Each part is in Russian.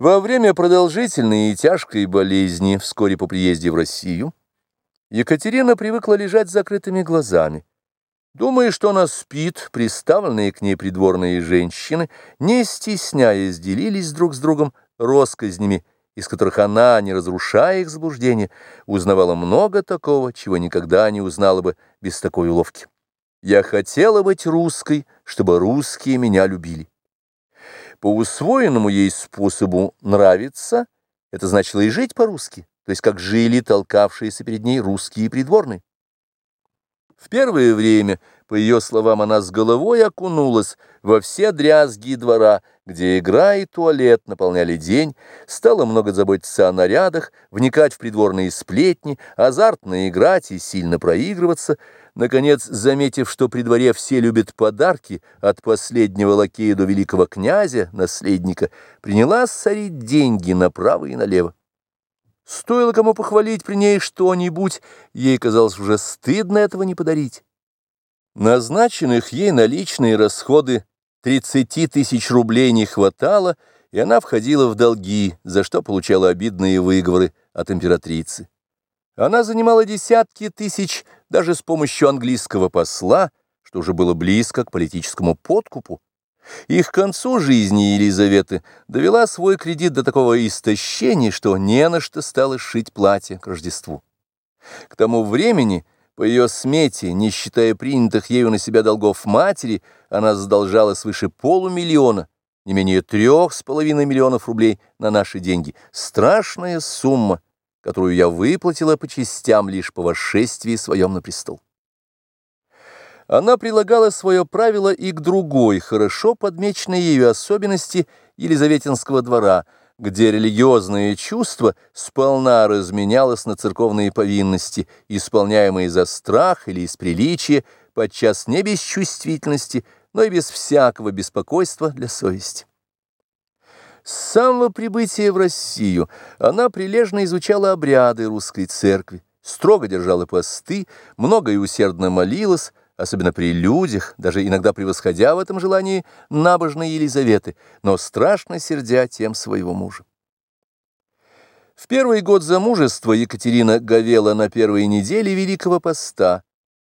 Во время продолжительной и тяжкой болезни, вскоре по приезде в Россию, Екатерина привыкла лежать с закрытыми глазами. Думая, что она спит, приставленные к ней придворные женщины, не стесняясь, делились друг с другом росказнями, из которых она, не разрушая их заблуждения, узнавала много такого, чего никогда не узнала бы без такой уловки. «Я хотела быть русской, чтобы русские меня любили». По усвоенному ей способу нравиться, это значило и жить по-русски, то есть как жили толкавшиеся перед ней русские придворные. В первое время, по ее словам, она с головой окунулась во все дрязги двора, где игра и туалет наполняли день, стала много заботиться о нарядах, вникать в придворные сплетни, азартно играть и сильно проигрываться. Наконец, заметив, что при дворе все любят подарки, от последнего лакея до великого князя, наследника, приняла сорить деньги направо и налево. Стоило кому похвалить при ней что-нибудь, ей казалось уже стыдно этого не подарить. Назначенных ей наличные расходы 30 тысяч рублей не хватало, и она входила в долги, за что получала обидные выговоры от императрицы. Она занимала десятки тысяч даже с помощью английского посла, что уже было близко к политическому подкупу. И к концу жизни Елизаветы довела свой кредит до такого истощения, что не на что стало шить платье к Рождеству. К тому времени, по ее смете, не считая принятых ею на себя долгов матери, она задолжала свыше полумиллиона, не менее трех с половиной миллионов рублей на наши деньги. Страшная сумма, которую я выплатила по частям лишь по восшествии своем на престол. Она прилагала свое правило и к другой, хорошо подмеченной ею особенности Елизаветинского двора, где религиозное чувство сполна разменялось на церковные повинности, исполняемые за страх или из приличия, подчас не без чувствительности, но и без всякого беспокойства для совести. С самого прибытия в Россию она прилежно изучала обряды русской церкви, строго держала посты, много и усердно молилась, особенно при людях, даже иногда превосходя в этом желании набожной Елизаветы, но страшно сердя тем своего мужа. В первый год замужества Екатерина говела на первой неделе Великого Поста.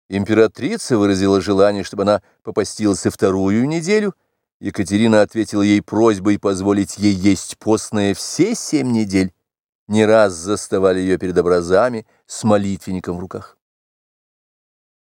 Императрица выразила желание, чтобы она попостилась и вторую неделю. Екатерина ответила ей просьбой позволить ей есть постное все семь недель. Не раз заставали ее перед образами с молитвенником в руках.